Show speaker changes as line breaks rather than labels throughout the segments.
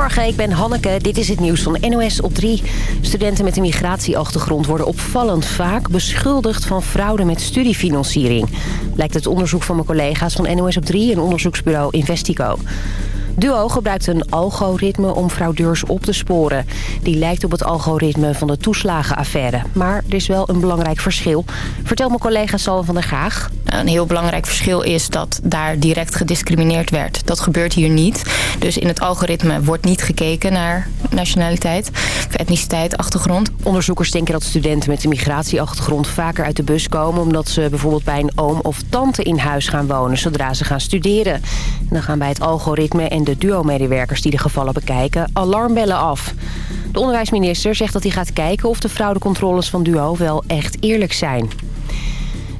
Goedemorgen, ik ben Hanneke. Dit is het nieuws van NOS op 3. Studenten met een migratieachtergrond worden opvallend vaak beschuldigd van fraude met studiefinanciering. Blijkt het onderzoek van mijn collega's van NOS op 3 en onderzoeksbureau Investico. Duo gebruikt een algoritme om fraudeurs op te sporen. Die lijkt op het algoritme van de toeslagenaffaire. Maar er is wel een belangrijk verschil. Vertel mijn collega Salve van der Gaag.
Een heel belangrijk verschil is dat daar direct gediscrimineerd werd. Dat gebeurt hier niet. Dus in het algoritme wordt niet gekeken naar nationaliteit, of etniciteit, achtergrond.
Onderzoekers denken dat studenten met een migratieachtergrond vaker uit de bus komen... omdat ze bijvoorbeeld bij een oom of tante in huis gaan wonen zodra ze gaan studeren. En dan gaan bij het algoritme en de duo-medewerkers die de gevallen bekijken alarmbellen af. De onderwijsminister zegt dat hij gaat kijken of de fraudecontroles van Duo wel echt eerlijk zijn.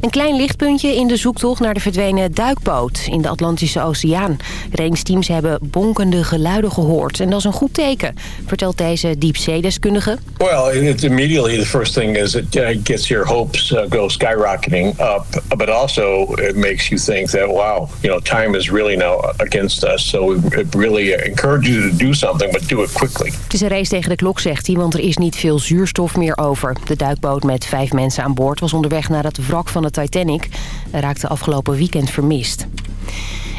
Een klein lichtpuntje in de zoektocht naar de verdwenen duikboot in de Atlantische Oceaan. Redingsteams hebben bonkende geluiden gehoord. En dat is een goed teken, vertelt deze diepzeedeskundige.
Well, it's immediately the first thing is it uh, gets your hopes uh, go skyrocketing up, but also it makes you think that wow, you know, time is really now against us. So we really encourage you to do something, but do it quickly.
Het is een race tegen de klok, zegt hij, want er is niet veel zuurstof meer over. De duikboot met vijf mensen aan boord was onderweg naar het wrak van het Titanic raakte afgelopen weekend vermist.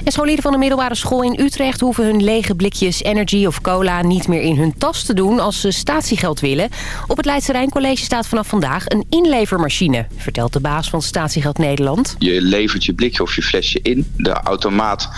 En scholieren van de middelbare school in Utrecht hoeven hun lege blikjes energy of cola niet meer in hun tas te doen als ze statiegeld willen. Op het Leidse Rijncollege staat vanaf vandaag een inlevermachine, vertelt de baas van Statiegeld Nederland.
Je levert je blikje of je flesje in. De automaat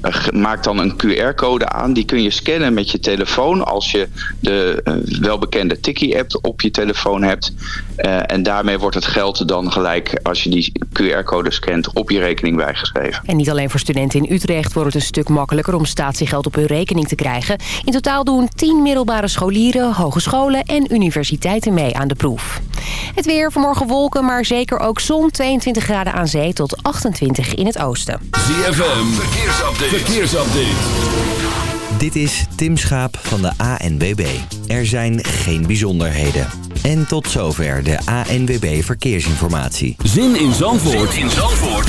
eh, maakt dan een QR-code aan. Die kun je scannen met je telefoon als je de uh, welbekende Tikkie-app op je telefoon hebt. Uh, en daarmee wordt het geld dan gelijk, als je die QR-code scant, op je rekening bijgeschreven.
En niet alleen voor studenten in Utrecht wordt het een stuk makkelijker om statiegeld op hun rekening te krijgen. In totaal doen 10 middelbare scholieren, hogescholen en universiteiten mee aan de proef. Het weer, vanmorgen wolken, maar zeker ook zon. 22 graden aan zee tot 28 in het oosten.
ZFM, verkeersupdate. verkeersupdate.
Dit is Tim Schaap van de ANWB. Er zijn geen bijzonderheden. En tot zover de ANWB Verkeersinformatie.
Zin in Zandvoort, zin in Zandvoort.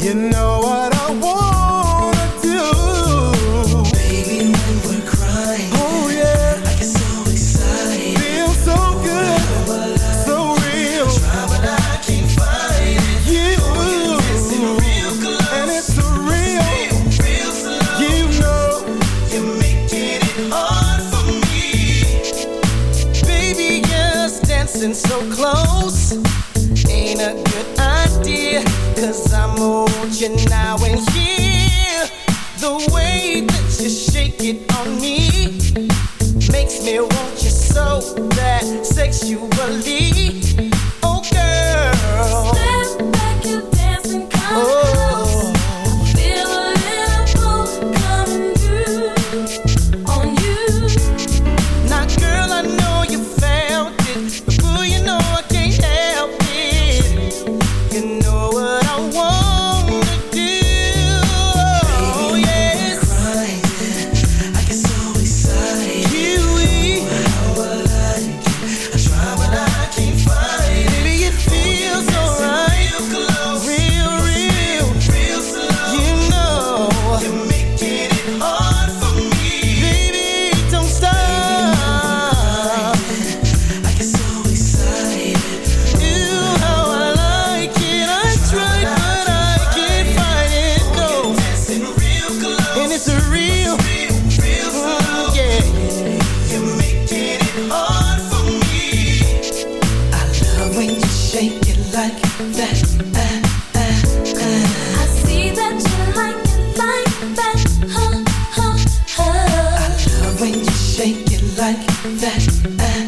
You know what I now shake it like that.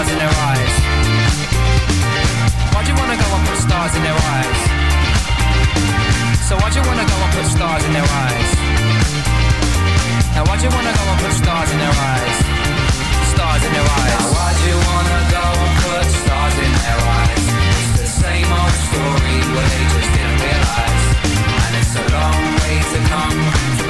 stars in their eyes? Why'd you wanna go and put stars in their eyes? So why'd you wanna go and put stars in their eyes? Now why'd you wanna go and put stars in their eyes? Stars in their eyes. Now why'd you wanna go and put stars in their eyes? It's the same old story where they just didn't realise. And it's a long way to come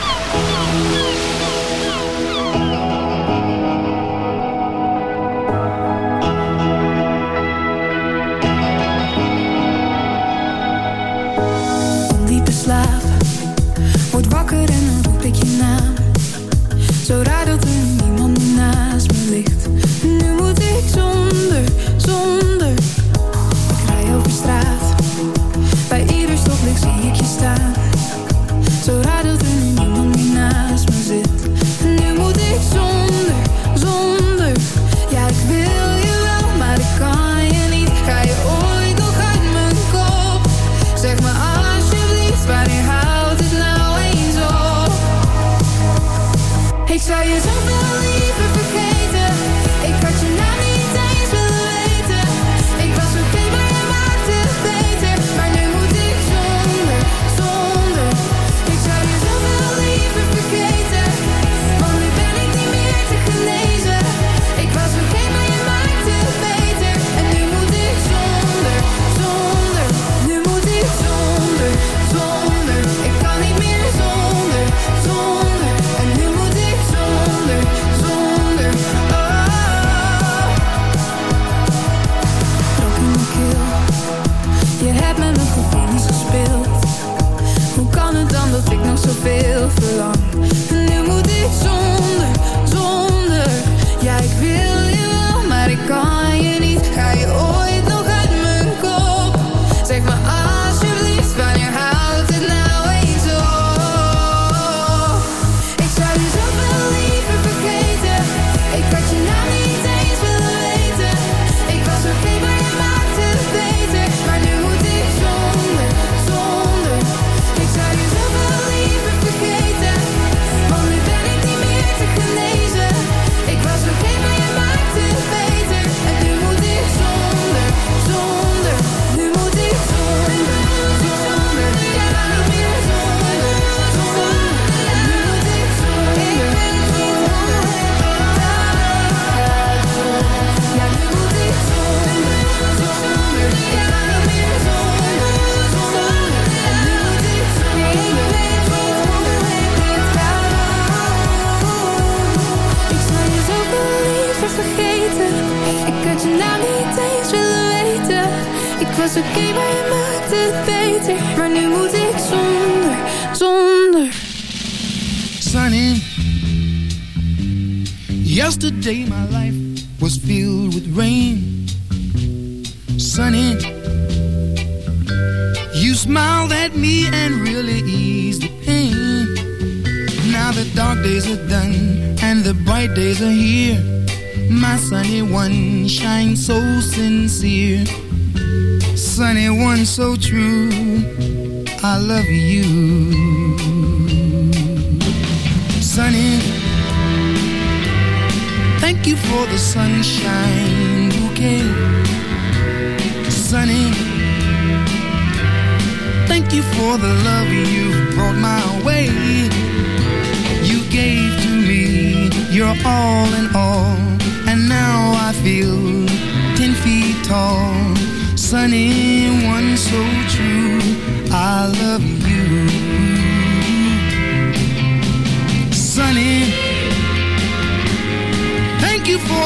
love you.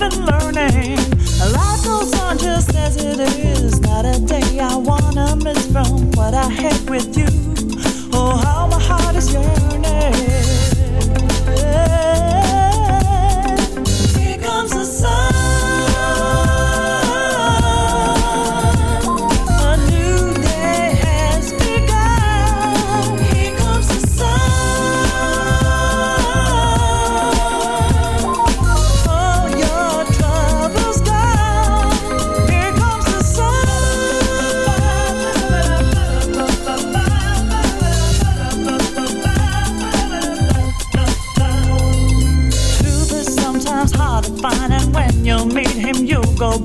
been learning. Life goes on just as it is. Not a day I wanna miss from what I had with you.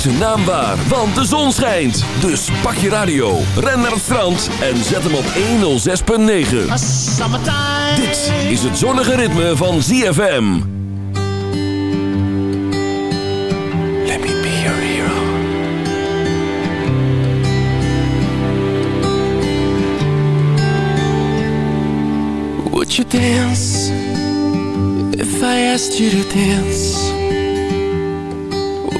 Zijn naam waar, want de zon schijnt. Dus pak je radio, ren naar het strand en zet hem op 106.9. Dit is het zonnige ritme van ZFM. Let me be your hero.
Would you dance if I asked you to dance?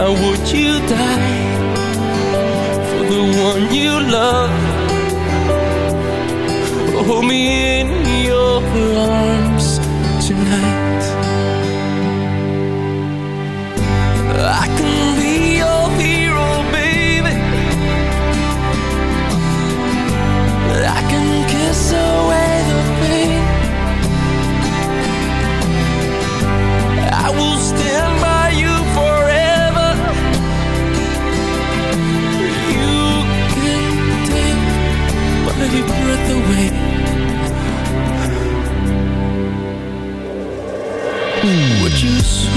Now, would you die for the one you love? Hold me in your arms tonight. I can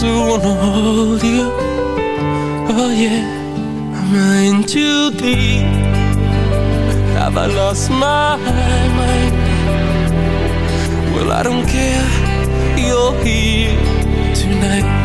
I wanna hold you. Oh yeah, am I in too deep? Have I lost my mind? Well, I don't care. You're here tonight.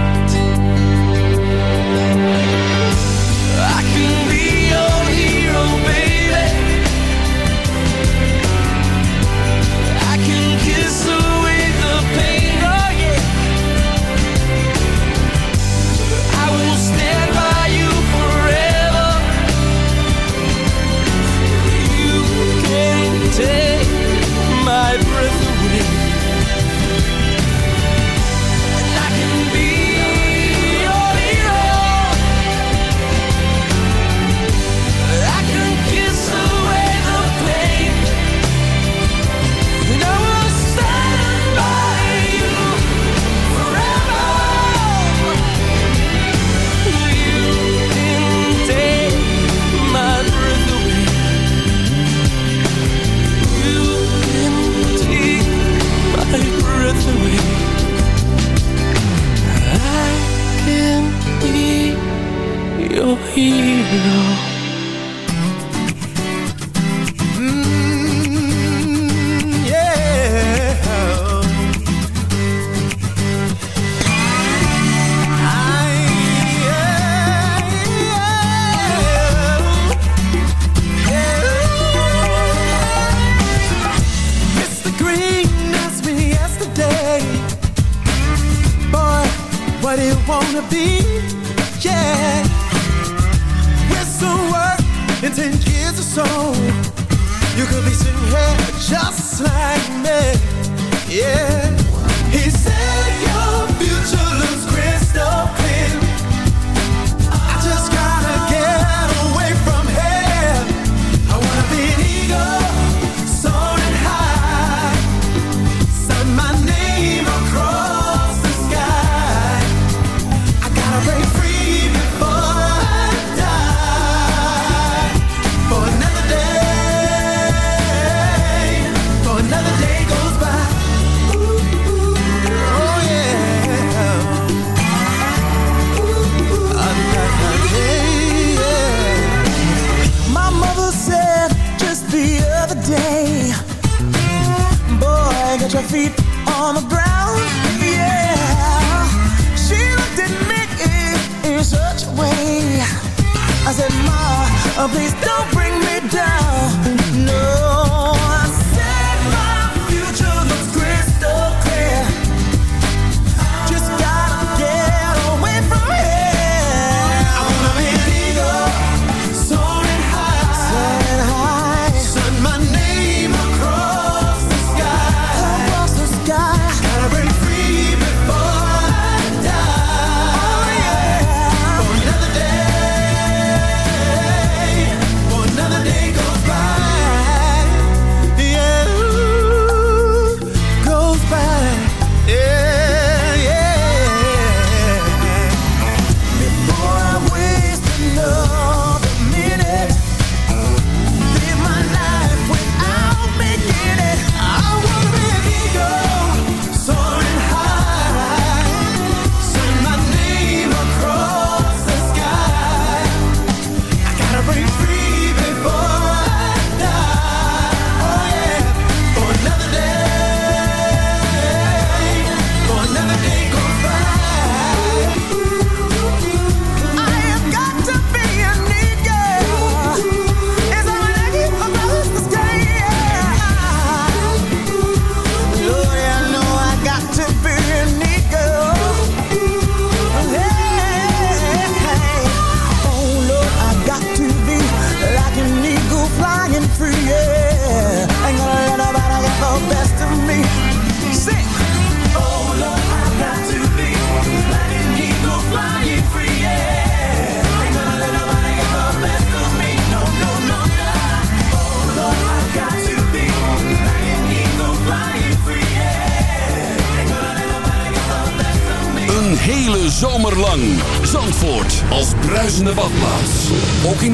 bruisende badplaats. Ook in